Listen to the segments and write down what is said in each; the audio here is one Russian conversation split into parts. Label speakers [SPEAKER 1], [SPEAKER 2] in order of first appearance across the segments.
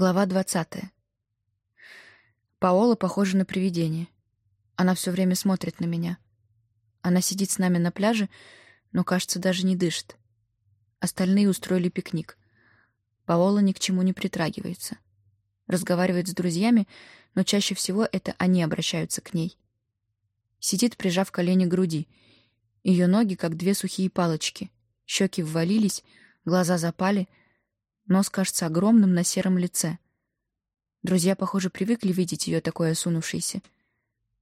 [SPEAKER 1] Глава двадцатая. Паола похожа на привидение. Она все время смотрит на меня. Она сидит с нами на пляже, но, кажется, даже не дышит. Остальные устроили пикник. Паола ни к чему не притрагивается. Разговаривает с друзьями, но чаще всего это они обращаются к ней. Сидит, прижав колени к груди. Ее ноги, как две сухие палочки. Щеки ввалились, глаза запали — Нос кажется огромным на сером лице. Друзья, похоже, привыкли видеть ее такой осунувшейся.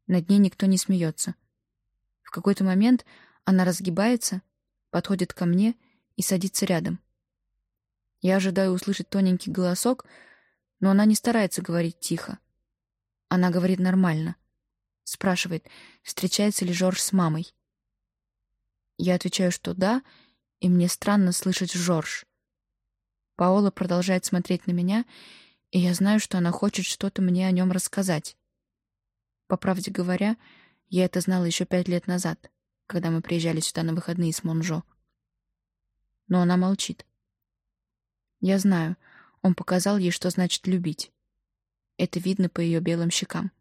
[SPEAKER 1] Над ней никто не смеется. В какой-то момент она разгибается, подходит ко мне и садится рядом. Я ожидаю услышать тоненький голосок, но она не старается говорить тихо. Она говорит нормально. Спрашивает, встречается ли Жорж с мамой. Я отвечаю, что да, и мне странно слышать Жорж. Паола продолжает смотреть на меня, и я знаю, что она хочет что-то мне о нем рассказать. По правде говоря, я это знала еще пять лет назад, когда мы приезжали сюда на выходные с Монжо. Но она молчит. Я знаю, он показал ей, что значит любить. Это видно по ее белым щекам.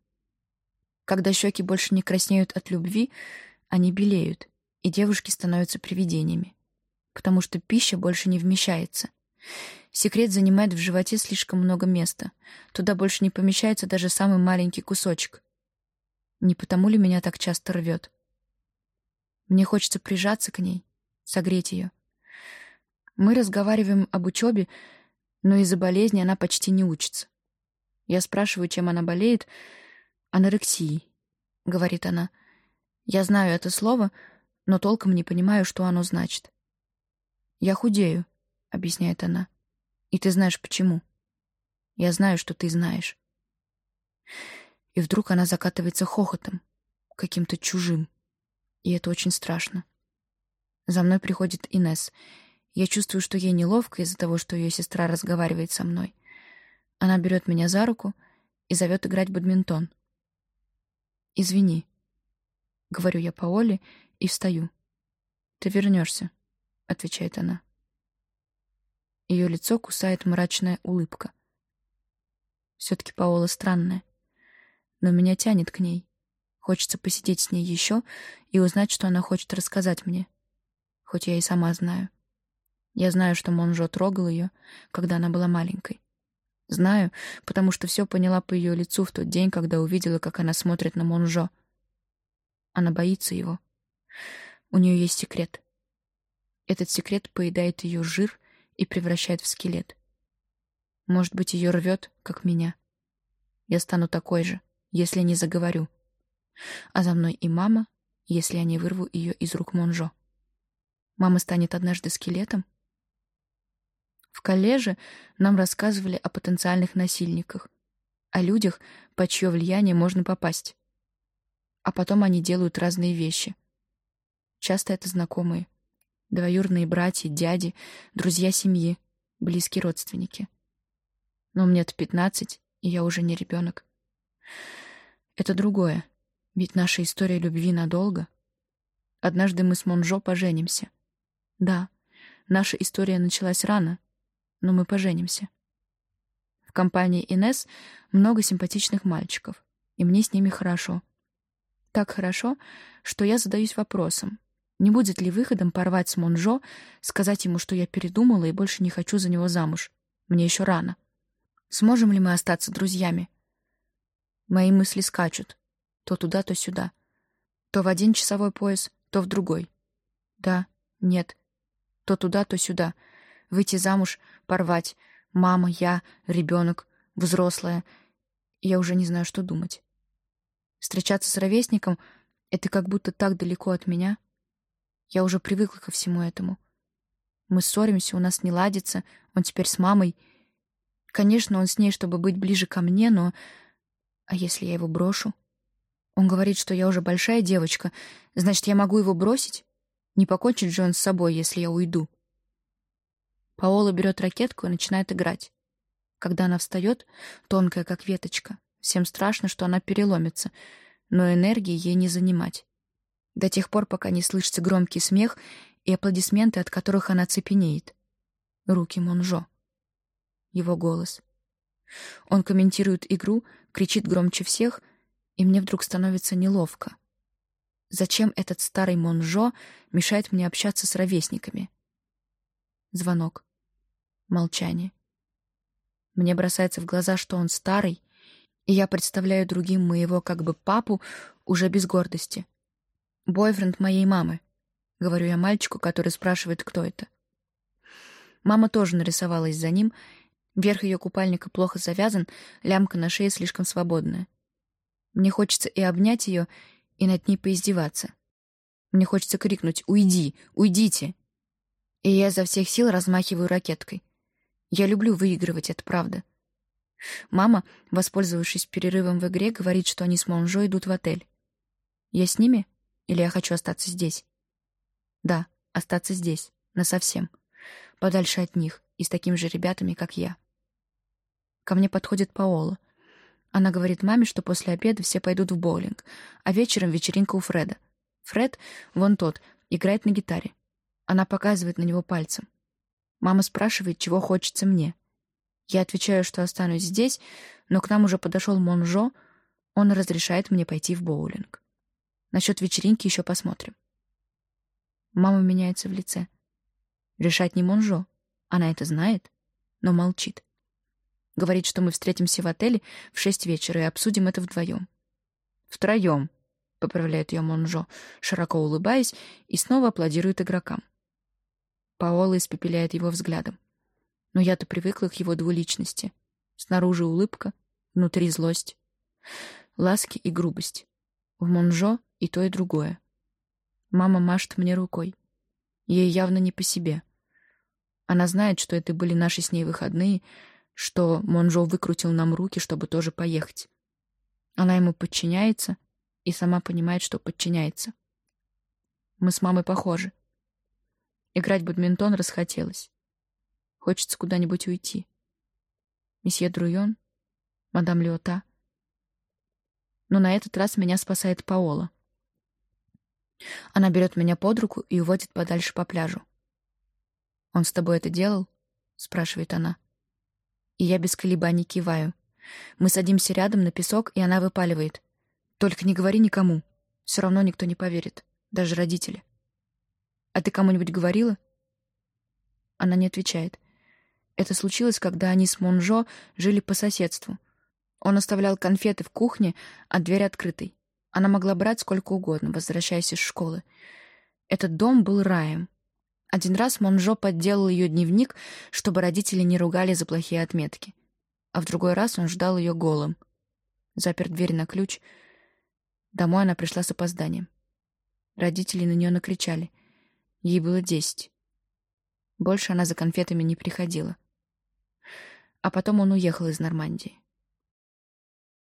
[SPEAKER 1] Когда щеки больше не краснеют от любви, они белеют, и девушки становятся привидениями, потому что пища больше не вмещается. Секрет занимает в животе слишком много места. Туда больше не помещается даже самый маленький кусочек. Не потому ли меня так часто рвет? Мне хочется прижаться к ней, согреть ее. Мы разговариваем об учебе, но из-за болезни она почти не учится. Я спрашиваю, чем она болеет. «Анорексией», — говорит она. Я знаю это слово, но толком не понимаю, что оно значит. Я худею, — объясняет она. «И ты знаешь, почему. Я знаю, что ты знаешь». И вдруг она закатывается хохотом, каким-то чужим. И это очень страшно. За мной приходит Инес. Я чувствую, что ей неловко из-за того, что ее сестра разговаривает со мной. Она берет меня за руку и зовет играть в бадминтон. «Извини», — говорю я Паоле и встаю. «Ты вернешься», — отвечает она. Ее лицо кусает мрачная улыбка. Все-таки Паола странная. Но меня тянет к ней. Хочется посидеть с ней еще и узнать, что она хочет рассказать мне. Хоть я и сама знаю. Я знаю, что Монжо трогал ее, когда она была маленькой. Знаю, потому что все поняла по ее лицу в тот день, когда увидела, как она смотрит на Монжо. Она боится его. У нее есть секрет. Этот секрет поедает ее жир и превращает в скелет. Может быть, ее рвет, как меня. Я стану такой же, если не заговорю. А за мной и мама, если я не вырву ее из рук Монжо. Мама станет однажды скелетом? В коллеже нам рассказывали о потенциальных насильниках, о людях, под чье влияние можно попасть. А потом они делают разные вещи. Часто это знакомые двоюродные братья, дяди, друзья семьи, близкие родственники. Но мне-то пятнадцать, и я уже не ребенок. Это другое, ведь наша история любви надолго. Однажды мы с Монжо поженимся. Да, наша история началась рано, но мы поженимся. В компании Инес много симпатичных мальчиков, и мне с ними хорошо. Так хорошо, что я задаюсь вопросом, не будет ли выходом порвать с Монжо, сказать ему, что я передумала и больше не хочу за него замуж? Мне еще рано. Сможем ли мы остаться друзьями? Мои мысли скачут. То туда, то сюда. То в один часовой пояс, то в другой. Да, нет. То туда, то сюда. Выйти замуж, порвать. Мама, я, ребенок, взрослая. Я уже не знаю, что думать. Встречаться с ровесником — это как будто так далеко от меня — я уже привыкла ко всему этому. Мы ссоримся, у нас не ладится, он теперь с мамой. Конечно, он с ней, чтобы быть ближе ко мне, но... А если я его брошу? Он говорит, что я уже большая девочка, значит, я могу его бросить? Не покончит же он с собой, если я уйду. Паола берет ракетку и начинает играть. Когда она встает, тонкая, как веточка, всем страшно, что она переломится, но энергии ей не занимать до тех пор, пока не слышится громкий смех и аплодисменты, от которых она цепенеет. Руки Монжо. Его голос. Он комментирует игру, кричит громче всех, и мне вдруг становится неловко. Зачем этот старый Монжо мешает мне общаться с ровесниками? Звонок. Молчание. Мне бросается в глаза, что он старый, и я представляю другим моего как бы папу уже без гордости. «Бойфренд моей мамы», — говорю я мальчику, который спрашивает, кто это. Мама тоже нарисовалась за ним. Верх ее купальника плохо завязан, лямка на шее слишком свободная. Мне хочется и обнять ее, и над ней поиздеваться. Мне хочется крикнуть «Уйди! Уйдите!» И я за всех сил размахиваю ракеткой. Я люблю выигрывать, это правда. Мама, воспользовавшись перерывом в игре, говорит, что они с Монжо идут в отель. Я с ними? Или я хочу остаться здесь? Да, остаться здесь. Насовсем. Подальше от них и с такими же ребятами, как я. Ко мне подходит Паола. Она говорит маме, что после обеда все пойдут в боулинг, а вечером вечеринка у Фреда. Фред, вон тот, играет на гитаре. Она показывает на него пальцем. Мама спрашивает, чего хочется мне. Я отвечаю, что останусь здесь, но к нам уже подошел Монжо, он разрешает мне пойти в боулинг. Насчет вечеринки еще посмотрим. Мама меняется в лице. Решать не Монжо. Она это знает, но молчит. Говорит, что мы встретимся в отеле в шесть вечера и обсудим это вдвоем. Втроем, поправляет ее Монжо, широко улыбаясь, и снова аплодирует игрокам. Паола испепеляет его взглядом. Но я-то привыкла к его двуличности. Снаружи улыбка, внутри злость. Ласки и грубость. В Монжо и то, и другое. Мама машет мне рукой. Ей явно не по себе. Она знает, что это были наши с ней выходные, что Монжо выкрутил нам руки, чтобы тоже поехать. Она ему подчиняется и сама понимает, что подчиняется. Мы с мамой похожи. Играть в бадминтон расхотелось. Хочется куда-нибудь уйти. Месье Друйон, мадам Леота. Но на этот раз меня спасает Паола. Она берет меня под руку и уводит подальше по пляжу. «Он с тобой это делал?» — спрашивает она. И я без колебаний киваю. Мы садимся рядом на песок, и она выпаливает. «Только не говори никому. Все равно никто не поверит. Даже родители». «А ты кому-нибудь говорила?» Она не отвечает. Это случилось, когда они с Монжо жили по соседству. Он оставлял конфеты в кухне, а дверь открытой. Она могла брать сколько угодно, возвращаясь из школы. Этот дом был раем. Один раз Монжо подделал ее дневник, чтобы родители не ругали за плохие отметки. А в другой раз он ждал ее голым. Запер дверь на ключ. Домой она пришла с опозданием. Родители на нее накричали. Ей было десять. Больше она за конфетами не приходила. А потом он уехал из Нормандии.